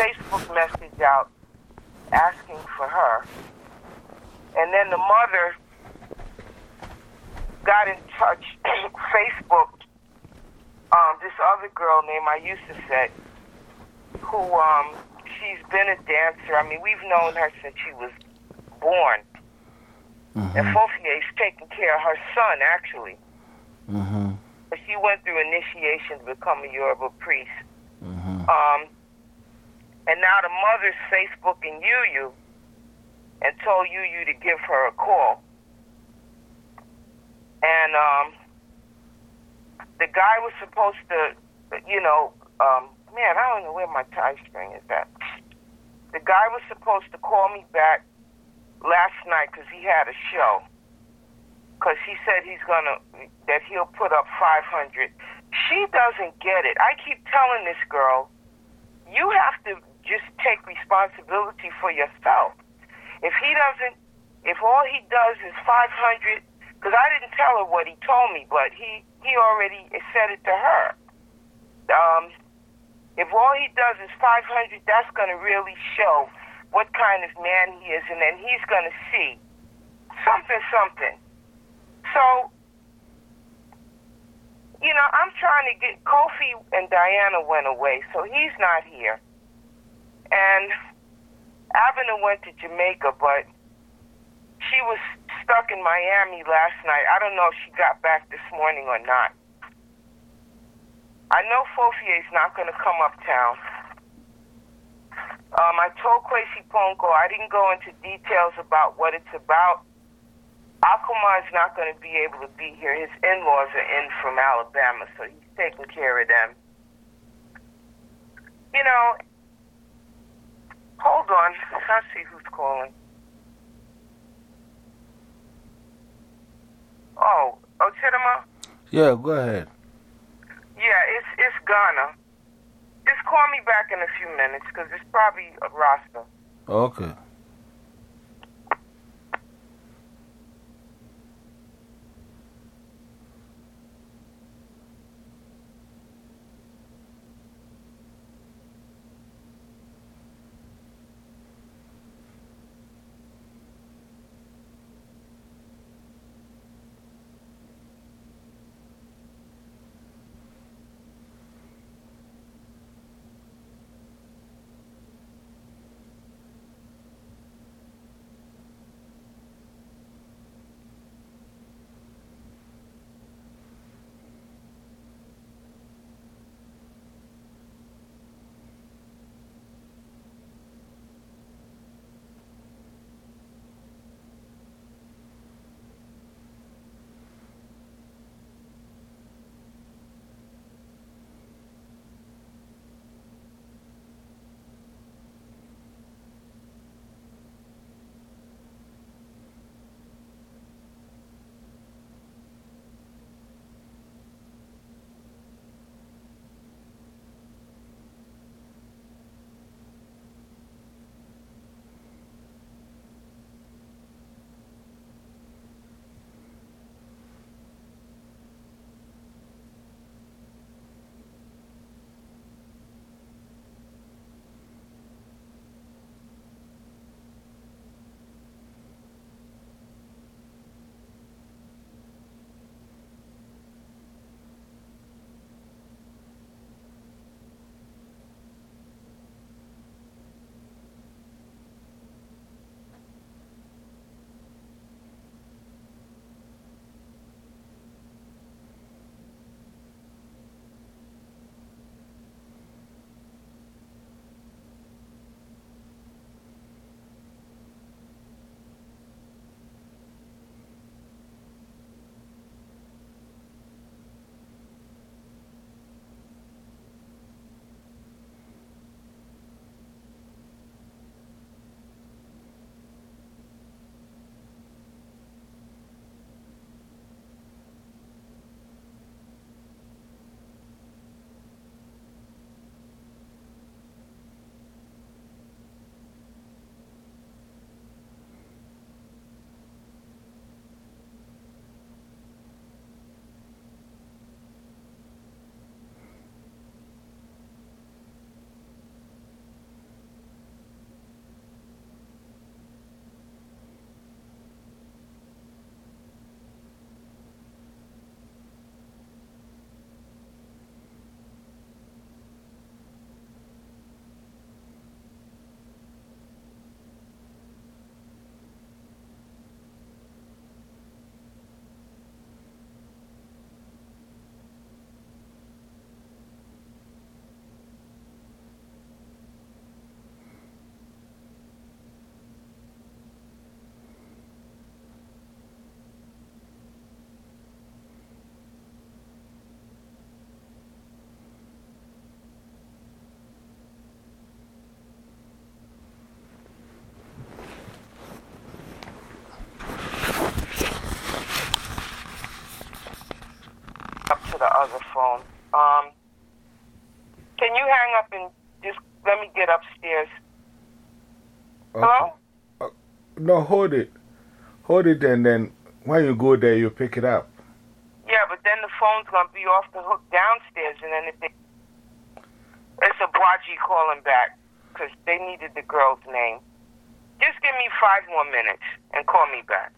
Facebook message out asking for her. And then the mother got in touch, Facebook, um, this other girl named Ayusa who um, she's been a dancer. I mean, we've known her since she was born. Mm-hmm. And Fofier's taking care of her son, actually. Mm-hmm. But she went through initiation to become a Yoruba priest. Mm-hmm. Um, and now the mother's Facebooking Yuyu and told Yuyu to give her a call. And um, the guy was supposed to, you know, um, man, I don't know where my tie string is at. The guy was supposed to call me back last night because he had a show. Because he said he's gonna that he'll put up 500. She doesn't get it. I keep telling this girl, you have to responsibility for yourself. If he doesn't, if all he does is 500, because I didn't tell her what he told me, but he he already said it to her. Um, if all he does is 500, that's going to really show what kind of man he is, and then he's going to see something, something. So, you know, I'm trying to get Kofi and Diana went away, so he's not here. And Abner went to Jamaica, but she was stuck in Miami last night. I don't know if she got back this morning or not. I know Fofier's not going to come uptown. Um, I told Kwesi Ponko I didn't go into details about what it's about. Akuma is not going to be able to be here. His in-laws are in from Alabama, so he's taking care of them. You know, on. Let's see who's calling. Oh, Ochidama? Yeah, go ahead. Yeah, it's it's Ghana. Just call me back in a few minutes because it's probably a Rasta. Okay. Phone. Um, can you hang up and just let me get upstairs? Hello? Uh, no, hold it. Hold it, and then when you go there, you pick it up. Yeah, but then the phone's gonna be off the hook downstairs, and then if they, it's a Bwaji calling back because they needed the girl's name. Just give me five more minutes and call me back.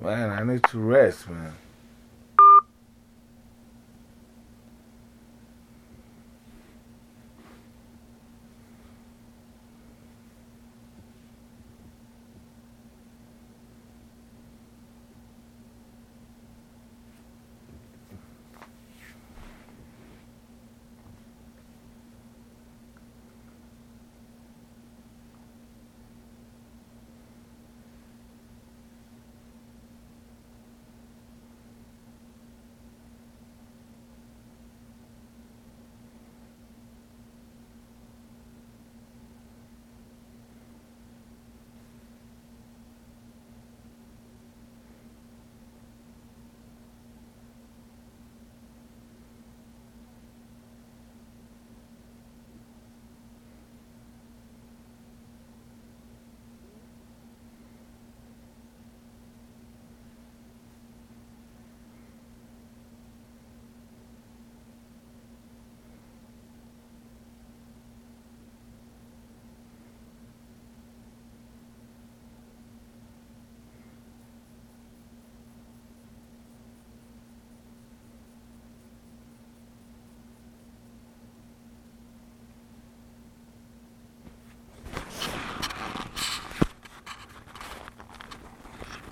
Man, I need to rest, man.